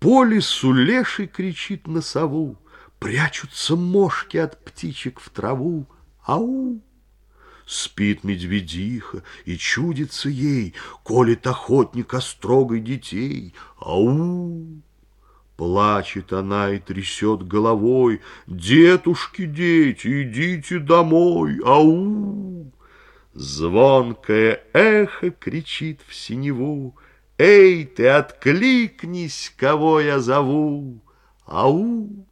По лесу леший кричит на сову, Прячутся мошки от птичек в траву. Ау! Спит медведиха, и чудится ей, Колет охотник острогой детей. Ау! Плачет она и трясет головой. Детушки, дети, идите домой. Ау! Звонкое эхо кричит в синеву. Эй, ты откликнись, кого я зову. Ау!